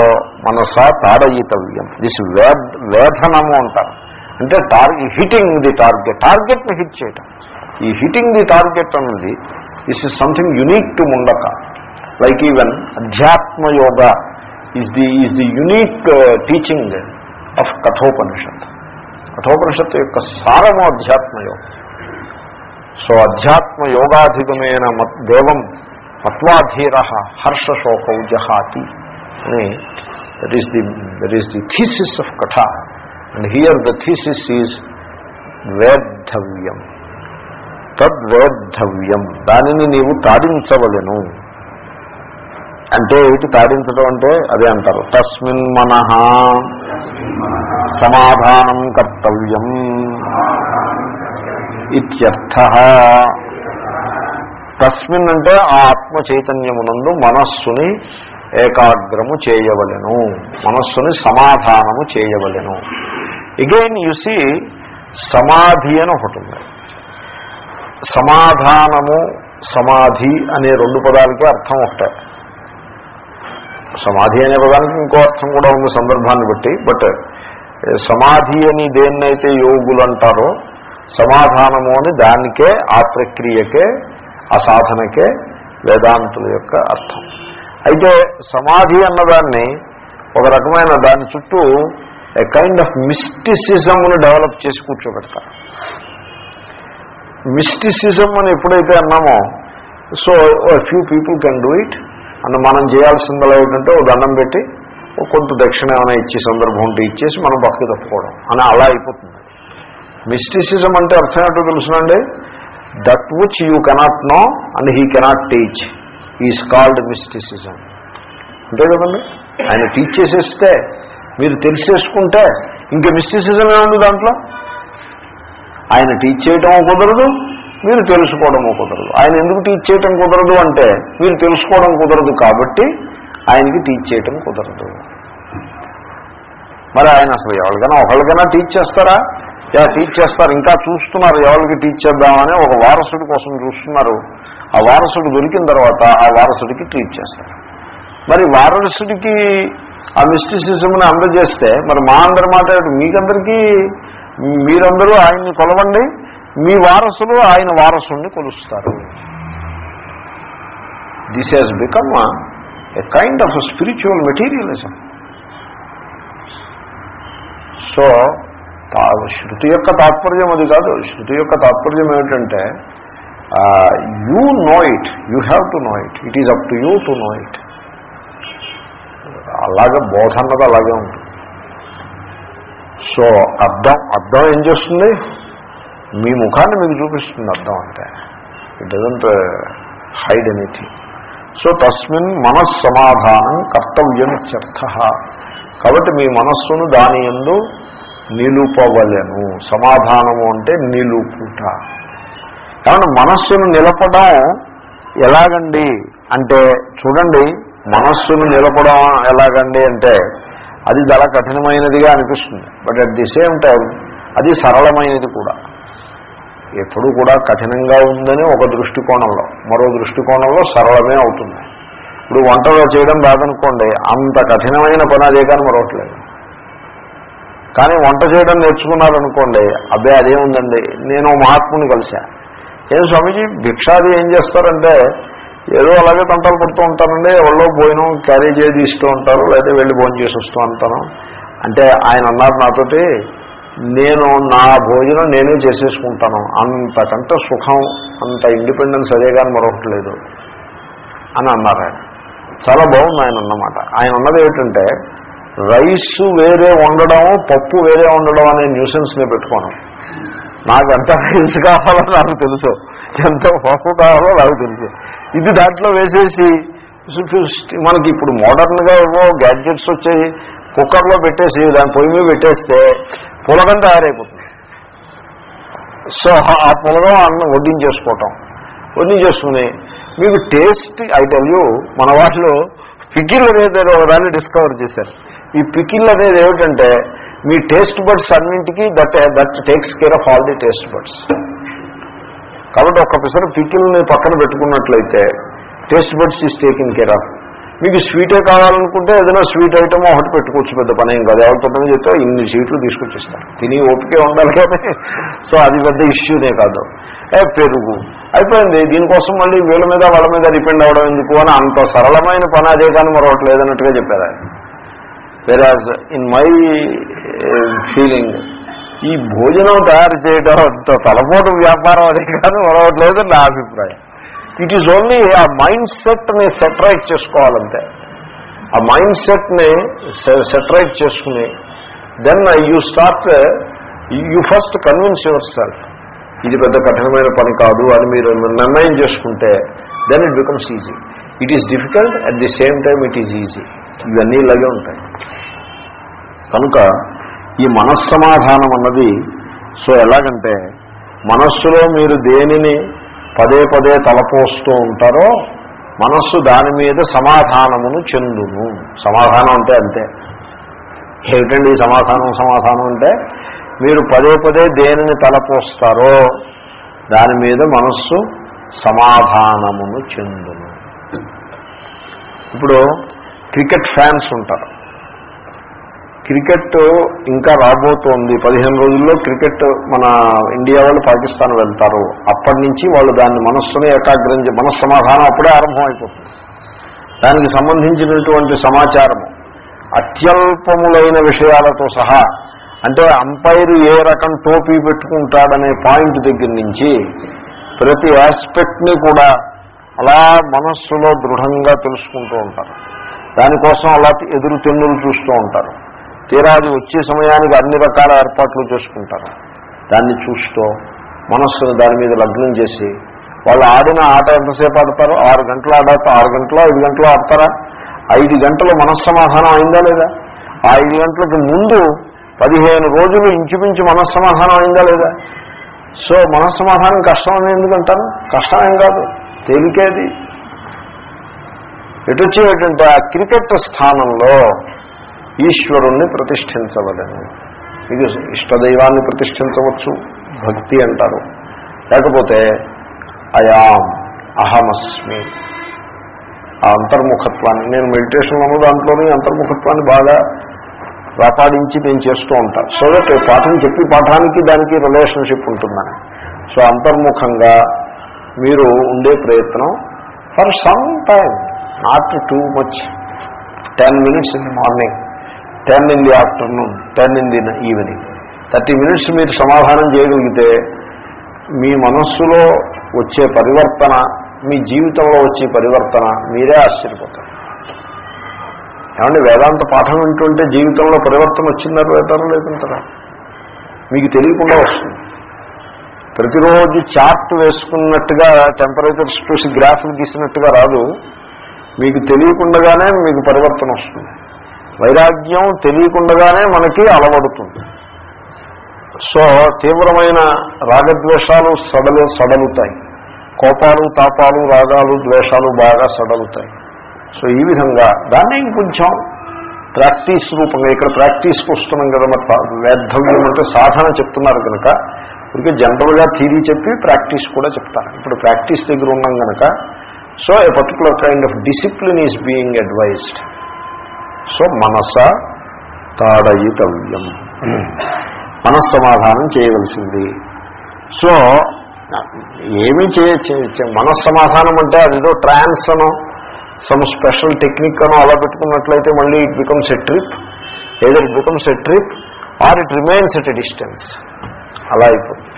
మనసా తాడయితవ్యం దిస్ వేద వేధనము అంటారు. అంటే టార్గెట్ హిట్టింగ్ ది టార్గెట్ టార్గెట్ని హిట్ చేయటం. ఈ హిటింగ్ ది టార్గెట్ అన్నది this is something unique to Mundaka like even adhyatma yoga is the is the unique teaching of Kathopanishad కఠోపనిషత్తు యొక్క సారము అధ్యాత్మ యోగం సో అధ్యాత్మ యోగాధిగమైన మత్ దేవం మత్వాధీర హర్షశోకౌ జహాతి అని that is the that is the thesis of Katha and here the thesis is వేద్ధవ్యం తద్వేద్ధవ్యం దానిని నీవు తాడించవలను. అంటే ఏమిటి తాడించడం అంటే? అదే అంటారు. తస్మిన్ మన సమాధానం కర్తవ్యం ఇత్యర్థ. తస్మిన్ అంటే ఆ ఆత్మ చైతన్యమునందు మనస్సుని ఏకాగ్రము చేయవలెను. మనస్సుని సమాధానము చేయవలెను. అగైన్ యుసి సమాధి అని ఒకటి ఉంది. సమాధానము సమాధి అనే రెండు పదాలకి అర్థం ఒకటే. సమాధి అనే పదానికి ఇంకో అర్థం కూడా ఉంది సందర్భాన్ని బట్టి బట్ సమాధి అని దేన్నైతే యోగులు అంటారో సమాధానము అని దానికే ఆ ప్రక్రియకే ఆ సాధనకే వేదాంతుల యొక్క అర్థం. అయితే సమాధి అన్నదాన్ని ఒక రకమైన దాని చుట్టూ ఏ కైండ్ ఆఫ్ మిస్టిసిజంను డెవలప్ చేసి కూర్చోబెడతారు. మిస్టిసిజం అని ఎప్పుడైతే అన్నామో so few people can do it and మనం చేయాల్సిందలా ఏంటంటే ఓ దండం పెట్టి కొంత దక్షిణ ఏమైనా ఇచ్చే సందర్భం ఉంటే ఇచ్చేసి మనం పక్కకి తప్పుకోవడం. అని అలా అయిపోతుంది. మిస్టిసిజం అంటే అర్థం ఏంటో తెలుసునండి? That which you cannot know and he cannot teach is called mysticism అంతే కదండి? ఆయన టీచ్ చేసేస్తే మీరు తెలిసేసుకుంటే ఇంకా మిస్టిసిజం ఏముంది దాంట్లో? ఆయన టీచ్ చేయటం కుదరదు మీరు తెలుసుకోవడము కుదరదు. ఆయన ఎందుకు టీచ్ చేయటం కుదరదు అంటే మీరు తెలుసుకోవడం కుదరదు కాబట్టి ఆయనకి టీచ్ చేయటం కుదరదు. మరి ఆయన అసలు ఎవరికైనా ఒకరికైనా టీచ్ చేస్తారా? యా టీచ్ చేస్తారు. ఇంకా చూస్తున్నారు ఎవరికి టీచ్ చేద్దామని ఒక వారసుడి కోసం చూస్తున్నారు. ఆ వారసుడు దొరికిన తర్వాత ఆ వారసుడికి టీచ్ చేస్తారు. మరి వారసుడికి ఆ మిస్టిసిజంని అందజేస్తే మరి మా అందరి మాట మీకందరికీ మీరందరూ ఆయన్ని కొలవండి. మీ వారసులు ఆయన వారసుని కొలుస్తారు. This has become a kind of spiritual materialism so శృతి యొక్క తాత్పర్యం అది కాదు. శృతి యొక్క తాత్పర్యం ఏమిటంటే you know it you have to know it it is up to you to know it అలాగే బోధ అన్నది అలాగే ఉంటుంది. సో అర్థం అర్థం ఏం చేస్తుంది? మీ ముఖాన్ని మీకు చూపిస్తుంది అర్థం అంటే. It doesn't hide anything so తస్మిన్ మనస్సమాధానం కర్తవ్యం ఇత్యర్థ కాబట్టి మీ మనస్సును దాని ఎందు నిలుపవలను. సమాధానము అంటే నిలుపుట. కాబట్టి మనస్సును నిలపడం ఎలాగండి? అంటే చూడండి మనస్సును నిలపడం ఎలాగండి అంటే అది చాలా కఠినమైనదిగా అనిపిస్తుంది. But at the same time అది సరళమైనది కూడా. ఎప్పుడు కూడా కఠినంగా ఉందని ఒక దృష్టికోణంలో మరో దృష్టికోణంలో సరళమే అవుతుంది. ఇప్పుడు వంటలో చేయడం బాధనుకోండి అంత కఠినమైన పని అదే కానీ మరొకట్లేదు. కానీ వంట చేయడం నేర్చుకున్నారనుకోండి అదే అదేముందండి నేను మహాత్ముని కలిసా ఏం స్వామీజీ భిక్షాది ఏం చేస్తారంటే ఏదో అలాగే తంటాలు పడుతూ ఉంటారండి ఎవరో భోజనం క్యారీ చేసి ఇస్తూ ఉంటారు లేకపోతే వెళ్ళి భోజనం చేసి వస్తూ ఉంటాను. అంటే ఆయన అన్నారు నాతోటి నేను నా భోజనం నేనే చేసేసుకుంటాను. అంతకంటే సుఖం అంత ఇండిపెండెన్స్ అదే కానీ మరొకటి లేదు. అని అన్నారు ఆయన. చాలా బాగుంది ఆయన అన్నమాట. ఆయన అన్నది ఏమిటంటే రైస్ వేరే వండడం పప్పు వేరే వండడం అనే న్యూసెన్స్ని పెట్టుకోను. నాకు ఎంత రైస్ కావాలో నాకు తెలుసు. ఎంత పప్పు కావాలో నాకు తెలుసు. ఇది దాంట్లో వేసేసి మనకి ఇప్పుడు మోడర్న్గా ఏవో గ్యాడ్జెట్స్ వచ్చాయి కుక్కర్లో పెట్టేసి దాని పొయ్యి మీద పెట్టేస్తే పులగం తయారైపోతుంది. సో ఆ పులగం అన్నం వడ్డించేసుకోవటం. వడ్డించేసుకుని మీకు టేస్ట్ ఐ టెల్ యూ మన వాటిలో పికిల్ అనేది ఒక దాన్ని డిస్కవర్ చేశారు. ఈ పికిల్ అనేది ఏమిటంటే మీ టేస్ట్ బడ్స్ అన్నింటికి that that takes care of all the taste buds. కాబట్టి ఒక్క పిసర పికిల్ని పక్కన పెట్టుకున్నట్లయితే taste buds is taking care of. మీకు స్వీటే కావాలనుకుంటే ఏదైనా స్వీట్ ఐటమ్ ఒకటి పెట్టుకోవచ్చు పెద్ద పని ఏం కాదు. ఎవరితో చెప్తే ఇన్ని స్వీట్లు తీసుకొచ్చిస్తారు. తిని ఓపికే ఉండాలి కానీ సో అది పెద్ద ఇష్యూనే కాదు. ఏ పెరుగు. అయిపోయింది. దీనికోసం మళ్ళీ వీళ్ళ మీద వాళ్ళ మీద డిపెండ్ అవ్వడం ఎందుకు అని అంత సరళమైన పని అదే కానీ మరొకటి లేదన్నట్టుగా చెప్పారు ఆయన. వెరాజ్ ఇన్ మై ఫీలింగ్ ఈ భోజనం తయారు చేయడం అంత తలపోటు వ్యాపారం అదే కాదు మరొకట్లేదు నా అభిప్రాయం. ఇట్ ఈజ్ ఓన్లీ ఆ మైండ్ సెట్ని సెటరైట్ చేసుకోవాలంతే. ఆ మైండ్ సెట్ని సెటరైట్ చేసుకుని then you start you first convince yourself ఇది పెద్ద కఠినమైన పని కాదు అని మీరు నిర్ణయం చేసుకుంటే then it becomes easy it is difficult at the same time it is easy ఇవన్నీ ఇలాగే ఉంటాయి. కనుక ఈ మనస్సమాధానం అన్నది సో ఎలాగంటే మనస్సులో మీరు దేనిని పదే పదే తలపోస్తూ ఉంటారో మనస్సు దాని మీద సమాధానమును చెందును. సమాధానం అంటే అంతే. ఏమిటండి ఈ సమాధానం? సమాధానం అంటే మీరు పదే పదే దేనిని తలపోస్తారో దాని మీద మనస్సు సమాధానమును చెందును. ఇప్పుడు క్రికెట్ ఫ్యాన్స్ ఉంటారు. క్రికెట్ ఇంకా రాబోతోంది. పదిహేను రోజుల్లో క్రికెట్ మన ఇండియా వాళ్ళు పాకిస్తాన్ వెళ్తారు. అప్పటి నుంచి వాళ్ళు దాన్ని మనస్సుని ఏకాగ్రం మనస్సమాధానం అప్పుడే ఆరంభం అయిపోతుంది దానికి సంబంధించినటువంటి సమాచారము అత్యల్పములైన విషయాలతో సహా అంటే అంపైర్ ఏ రకం టోపీ పెట్టుకుంటాడనే పాయింట్ దగ్గర నుంచి ప్రతి ఆస్పెక్ట్ని కూడా అలా మనస్సులో దృఢంగా తెలుసుకుంటూ ఉంటారు. దానికోసం అలా ఎదురు తెన్నులు చూస్తూ ఉంటారు. తీరాది వచ్చే సమయానికి అన్ని రకాల ఏర్పాట్లు చేసుకుంటారు. దాన్ని చూస్తూ మనస్సును దాని మీద లగ్నం చేసి వాళ్ళు ఆడిన ఆట ఎంతసేపు ఆడతారో? ఆరు గంటలు ఆడతా ఆరు గంటలు ఐదు గంటలు ఆడతారా? ఐదు గంటలు మనస్సమాధానం అయిందా లేదా? ఆ ఐదు గంటలకు ముందు పదిహేను రోజులు ఇంచుమించు మనస్సమాధానం అయిందా లేదా? సో మనస్సమాధానం కష్టం అని ఎందుకంటారు? కష్టం ఏం కాదు తేలికేది. ఎటు వచ్చి ఏంటంటే ఆ క్రికెట్ స్థానంలో ఈశ్వరుణ్ణి ప్రతిష్ఠించవలను. ఇది ఇష్టదైవాన్ని ప్రతిష్ఠించవచ్చు భక్తి అంటారు. లేకపోతే అయాం అహమస్మి. ఆ అంతర్ముఖత్వాన్ని నేను మెడిటేషన్లోనూ దాంట్లోనే అంతర్ముఖత్వాన్ని బాగా వ్యాపాడించి నేను చేస్తూ ఉంటాను సో దట్ పాఠం చెప్పి పాఠానికి దానికి రిలేషన్షిప్ ఉంటుందని. సో అంతర్ముఖంగా మీరు ఉండే ప్రయత్నం for some time not too much ten minutes in the morning ten in the afternoon ten in the evening. Thirty minutes మీరు సమాధానం చేయగలిగితే మీ మనస్సులో వచ్చే పరివర్తన మీ జీవితంలో వచ్చే పరివర్తన మీరే ఆశ్చర్యపోతారు. ఏమంటే వేదాంత పాఠం వింటుంటే జీవితంలో పరివర్తన వచ్చిందా లేదంటారా లేదంటారా? మీకు తెలియకుండా వస్తుంది. ప్రతిరోజు చార్ట్ వేసుకున్నట్టుగా టెంపరేచర్స్ చూసి గ్రాఫ్లు గీసినట్టుగా రాదు. మీకు తెలియకుండానే మీకు పరివర్తన వస్తుంది. వైరాగ్యం తెలియకుండానే మనకి అలవడుతుంది. సో తీవ్రమైన రాగద్వేషాలు సడలు సడలుతాయి. కోపాలు తాపాలు రాగాలు ద్వేషాలు బాగా సడలుతాయి. సో ఈ విధంగా దాన్ని ఇంకొంచెం ప్రాక్టీస్ రూపంగా ఇక్కడ ప్రాక్టీస్కి వస్తున్నాం కదా మరి వేద్ధవ్యం అంటే సాధన చెప్తున్నారు కనుక ఇక జనరల్గా థీరీ చెప్పి ప్రాక్టీస్ కూడా చెప్తారు. ఇప్పుడు ప్రాక్టీస్ దగ్గర ఉన్నాం కనుక so a particular kind of discipline is being advised so మనస తాడయితవ్యం మనస్సమాధానం చేయవలసింది. సో ఏమీ చేయ మనస్సమాధానం అంటే అదేదో ట్రాన్స్ అనో సమ్ స్పెషల్ టెక్నిక్ అనో అలా పెట్టుకున్నట్లయితే మళ్ళీ it becomes a trip either it becomes a trip or it remains at a distance అలా అయిపోతుంది.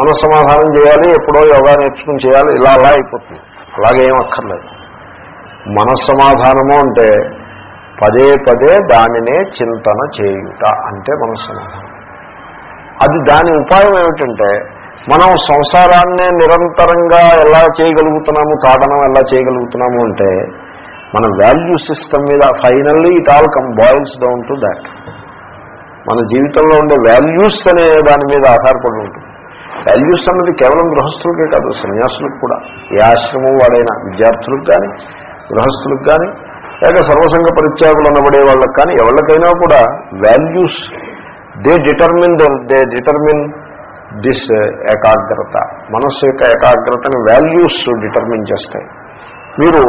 మనస్సమాధానం చేయాలి ఎప్పుడో యోగా నేర్చుకుని చేయాలి ఇలా అలా అయిపోతుంది. అలాగేం అక్కర్లేదు. మనస్సమాధానము అంటే పదే పదే దానినే చింతన చేయుట అంటే మనస్సమాధానం అది దాని ఉపాయం ఏమిటంటే మనం సంసారాన్నే నిరంతరంగా ఎలా చేయగలుగుతున్నాము తాడనం ఎలా చేయగలుగుతున్నాము అంటే మన వాల్యూ సిస్టమ్ మీద finally it all come boils down to that మన జీవితంలో ఉండే వాల్యూస్ అనే దాని మీద ఆధారపడి ఉంటుంది. వాల్యూస్ అన్నది కేవలం గృహస్థులకే కాదు సన్యాసులకు కూడా. ఏ ఆశ్రమం వాడైనా విద్యార్థులకు కానీ గృహస్థులకు కానీ లేక సర్వసంగ పరిత్యాగులు అనబడే వాళ్ళకి కానీ ఎవరికైనా కూడా values they determine they determine this ఏకాగ్రత. మనస్సు యొక్క ఏకాగ్రతని వాల్యూస్ డిటర్మిన్ చేస్తాయి. మీరు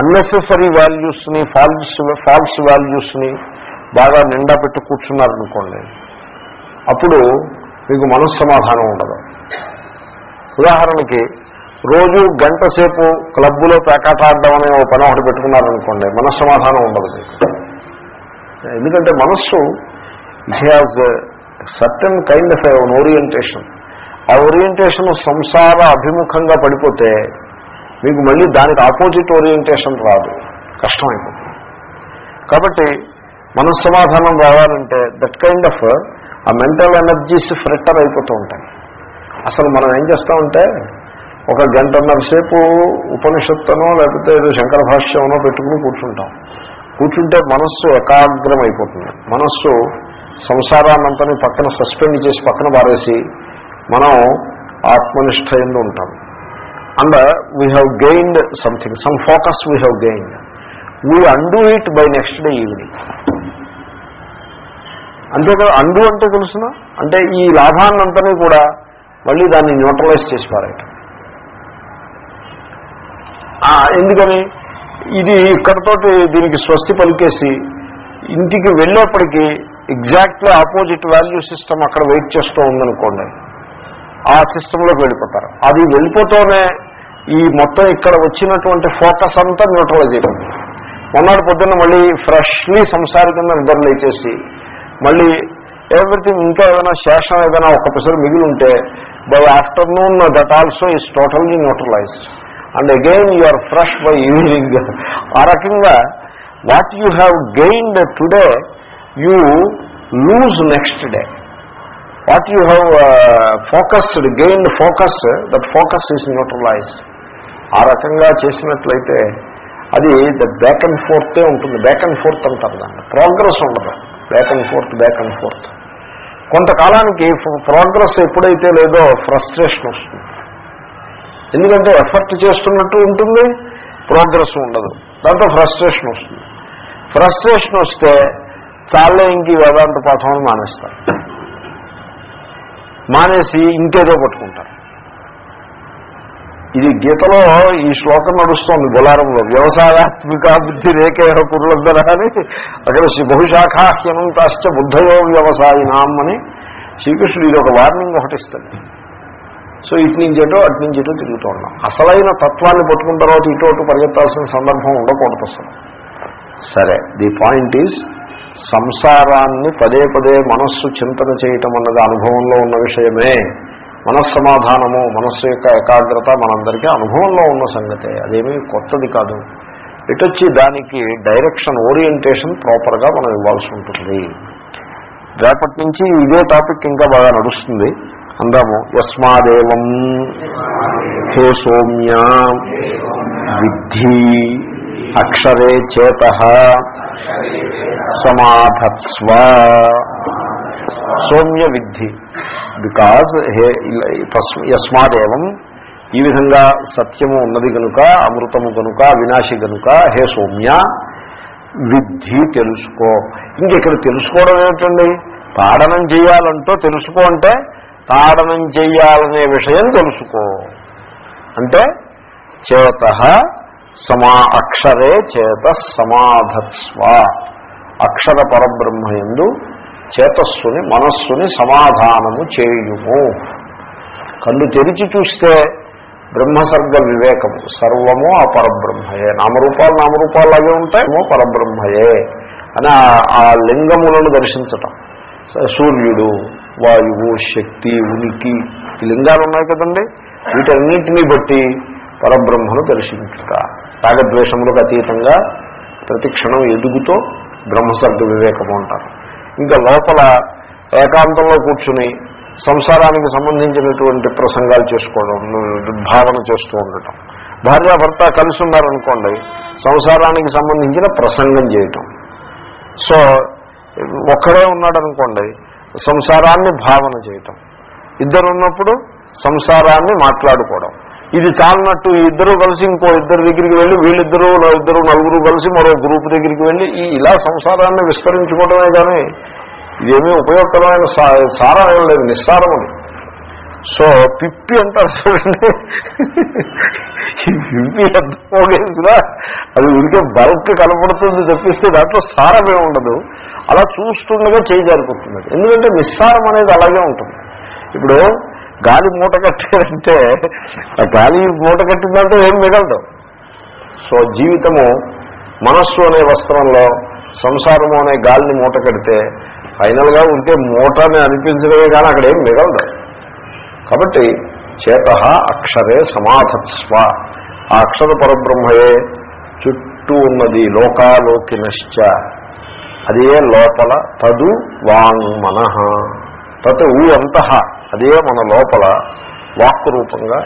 అన్నెసెసరీ వాల్యూస్ని ఫాల్స్ ఫాల్స్ వాల్యూస్ని బాగా నిండా పెట్టి కూర్చున్నారనుకోండి అప్పుడు మీకు మనస్సమాధానం ఉండదు. ఉదాహరణకి రోజు గంట సేపు క్లబ్బులో పేకాట ఆడడం అనే ఒక పని ఒకటి పెట్టుకున్నారనుకోండి మనస్సమాధానం ఉండదు ఎందుకంటే మనస్సు it has certain kind of one orientation ఆ ఓరియంటేషన్ సంసార అభిముఖంగా పడిపోతే మీకు మళ్ళీ దానికి ఆపోజిట్ ఓరియంటేషన్ రాదు. కష్టమైపోతుంది. కాబట్టి మనస్సమాధానం రావాలంటే దట్ కైండ్ ఆఫ్ ఆ మెంటల్ ఎనర్జీస్ ఫ్రెట్టర్ అయిపోతూ ఉంటాయి. అసలు మనం ఏం చేస్తామంటే ఒక గంటన్నర సేపు ఉపనిషత్తునో లేకపోతే ఏదో శంకర భాష్యమనో పెట్టుకుని కూర్చుంటాం. కూర్చుంటే మనస్సు ఏకాగ్రం అయిపోతుంది మనస్సు సంసారాన్నంతని పక్కన సస్పెండ్ చేసి పక్కన పారేసి మనం ఆత్మనిష్ట ఎందు ఉంటాం. And we have gained something some focus we have gained we undo it by next day evening అంతే కదా అండు అంటే తెలుసిన? అంటే ఈ లాభాన్నంతని కూడా మళ్ళీ దాన్ని న్యూట్రలైజ్ చేసి పారేయటం. ఎందుకని? ఇది ఇక్కడతోటి దీనికి స్వస్తి పలికేసి ఇంటికి వెళ్ళేప్పటికీ ఎగ్జాక్ట్లీ ఆపోజిట్ వాల్యూ సిస్టమ్ అక్కడ వెయిట్ చేస్తూ ఉందనుకోండి. ఆ సిస్టంలోకి వెళ్ళిపోతారు. అది వెళ్ళిపోతూనే ఈ మొత్తం ఇక్కడ వచ్చినటువంటి ఫోకస్ అంతా న్యూట్రలైజ్ అయిపోతుంది. మొన్నటి పొద్దున్న మళ్ళీ ఫ్రెష్లీ సంసారి కింద నిద్ర లేచేసి మళ్ళీ ఎవ్రీథింగ్ ఇంకా ఏదైనా శేషం ఏదైనా ఒక్కసారి మిగిలి ఉంటే by afternoon that also is totally neutralised. And again you are fresh by evening ఆ రకంగా what you have gained today you lose next day what you have focused gained focus that focus is neutralised ఆ రకంగా చేసినట్లయితే అది the back and ఫోర్తే ఉంటుంది. Back and fourth అంటారు దాన్ని. Progress ఉండదు. Back and forth back and forth కొంతకాలానికి progress ఎప్పుడైతే లేదో ఫ్రస్ట్రేషన్ వస్తుంది. ఎందుకంటే ఎఫర్ట్ చేస్తున్నట్టు ఉంటుంది ప్రోగ్రెస్ ఉండదు. దాంతో ఫ్రస్ట్రేషన్ వస్తుంది. ఫ్రస్ట్రేషన్ వస్తే చాలే ఇంక వేదాంత పాఠం అని మానేస్తారు. మానేసి ఇంకేదో పట్టుకుంటారు. ఇది గీతలో ఈ శ్లోకం నడుస్తోంది బొలారంలో. వ్యవసాయాత్మిక బుద్ధి రేఖే కుర్లందర అని అక్కడ శ్రీ బహుశాఖాహ్యనంతాశ్చ బుద్ధయో వ్యవసాయినాం అని శ్రీకృష్ణుడు ఇది ఒక వార్నింగ్ ఒకటి సో ఇటు నుంచి ఎటో అటు నుంచి ఎటో తిరుగుతూ ఉన్నాం. అసలైన తత్వాన్ని పట్టుకున్న తర్వాత ఇటు అటు పరిగెత్తాల్సిన సందర్భం ఉండకూడదు అసలు. సరే ది పాయింట్ ఈజ్ సంసారాన్ని పదే పదే మనస్సు చింతన చేయటం అన్నది అనుభవంలో ఉన్న విషయమే. మనస్సమాధానము మనస్సు యొక్క ఏకాగ్రత మనందరికీ అనుభవంలో ఉన్న సంగతే. అదేమీ కొత్తది కాదు. ఇటొచ్చి దానికి డైరెక్షన్ ఓరియంటేషన్ ప్రాపర్గా మనం ఇవ్వాల్సి ఉంటుంది. రేపటి నుంచి ఇదే టాపిక్ ఇంకా బాగా నడుస్తుంది. అందాము. యస్మాదేవం హే సౌమ్య విద్ధి అక్షరే చేత సమాధత్స్వ. సౌమ్య విద్ధి. బికాజ్ హే యస్మాదేవం ఈ విధంగా సత్యము ఉన్నది కనుక అమృతము కనుక వినాశి కనుక హే సౌమ్య విద్ధి తెలుసుకో. ఇంకెక్కడ తెలుసుకోవడం ఏమిటండి? పాడనం చేయాలంటూ తెలుసుకో అంటే తాడనం చెయ్యాలనే విషయం తెలుసుకో. అంటే చేత సమా అక్షరే చేత సమాధత్స్వ అక్షర పరబ్రహ్మయందు చేతస్సుని మనస్సుని సమాధానము చేయుము. కళ్ళు తెరిచి చూస్తే బ్రహ్మసర్గ వివేకము. సర్వము ఆ పరబ్రహ్మయే. నామరూపాలు నామరూపాలు అవి ఉంటాయేమో పరబ్రహ్మయే. అని ఆ- లింగములను దర్శించటం. సూర్యుడు వాయువు శక్తి ఉనికి ఈ లింగాలు ఉన్నాయి కదండి. వీటన్నింటినీ బట్టి పరబ్రహ్మను దర్శించుట. రాగద్వేషములకు అతీతంగా ప్రతి క్షణం ఎదుగుతూ బ్రహ్మసర్గ వివేకము అంటారు. ఇంకా లోపల ఏకాంతంలో కూర్చుని సంసారానికి సంబంధించినటువంటి ప్రసంగాలు చేసుకోవడం భావన చేస్తూ ఉండటం. భార్యాభర్త కలిసి ఉన్నారనుకోండి సంసారానికి సంబంధించిన ప్రసంగం చేయటం. సో ఒక్కడే ఉన్నాడనుకోండి సంసారాన్ని భావన చేయటం. ఇద్దరు ఉన్నప్పుడు సంసారాన్ని మాట్లాడుకోవడం. ఇది చాలన్నట్టు ఇద్దరు కలిసి ఇంకో ఇద్దరు దగ్గరికి వెళ్ళి వీళ్ళిద్దరూ ఇద్దరు నలుగురు కలిసి మరో గ్రూప్ దగ్గరికి వెళ్ళి ఈ ఇలా సంసారాన్ని విస్తరించుకోవడమే కానీ ఇదేమీ ఉపయోగకరమైన సా- సారం ఏం లేదు నిస్సారం అది. సో పిప్పి అంటారు చూడండి. ఈ పిప్పి ఎంత పోగేసినా అది ఉడికే బల్క్ కనపడుతుంది తప్పిస్తే దాంట్లో సారమే ఉండదు. అలా చూస్తుండగా చేయి జారిపోతుంది ఎందుకంటే నిస్సారం అనేది అలాగే ఉంటుంది. ఇప్పుడు గాలి మూట కట్టారంటే ఆ గాలి మూట కట్టిందంటే ఏం మిగలదు. సో జీవితము మనస్సు అనే వస్త్రంలో సంసారము అనే గాలిని మూట కడితే ఫైనల్గా ఉంటే మూట అని అనిపించడమే కానీ అక్కడ ఏం మిగలదు. కాబట్టి చేత అక్షరే సమాధత్స్వ. ఆ అక్షర పరబ్రహ్మయే చుట్టూ ఉన్నది లోకాలోకినశ్చ. అదే లోపల తదు వాంగ్మన తత్ ఊ అంతః. అదే మన లోపల వాక్ రూపంగా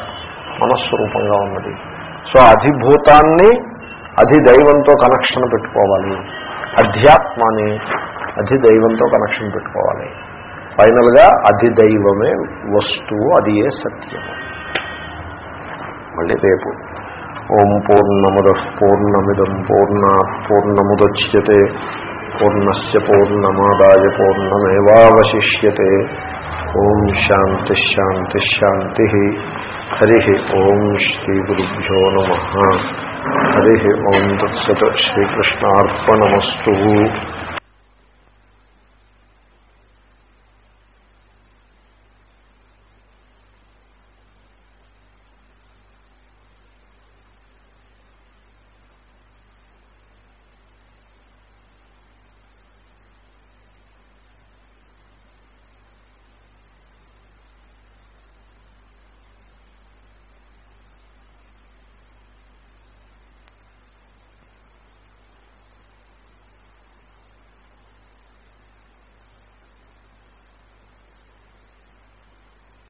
మనస్సు రూపంగా ఉన్నది. సో అధిభూతాన్ని అధిదైవంతో కనెక్షన్ పెట్టుకోవాలి. అధ్యాత్మాన్ని అధిదైవంతో కనెక్షన్ పెట్టుకోవాలి. ఫైనల్గా అధిదైవమే వస్తువు అది ఏ సత్యము మళ్ళీ రేపు. ఓం పూర్ణముద పూర్ణమిదం పూర్ణ పూర్ణముద్యతే పూర్ణస్ పూర్ణమాదాయ పూర్ణమేవాశిష్యతే ఓం శాంతి శాంతి శాంతి. హరి ఓం శ్రీ గురుభ్యో నమ. హరి ఓం తత్సత్ శ్రీకృష్ణార్పణమస్తు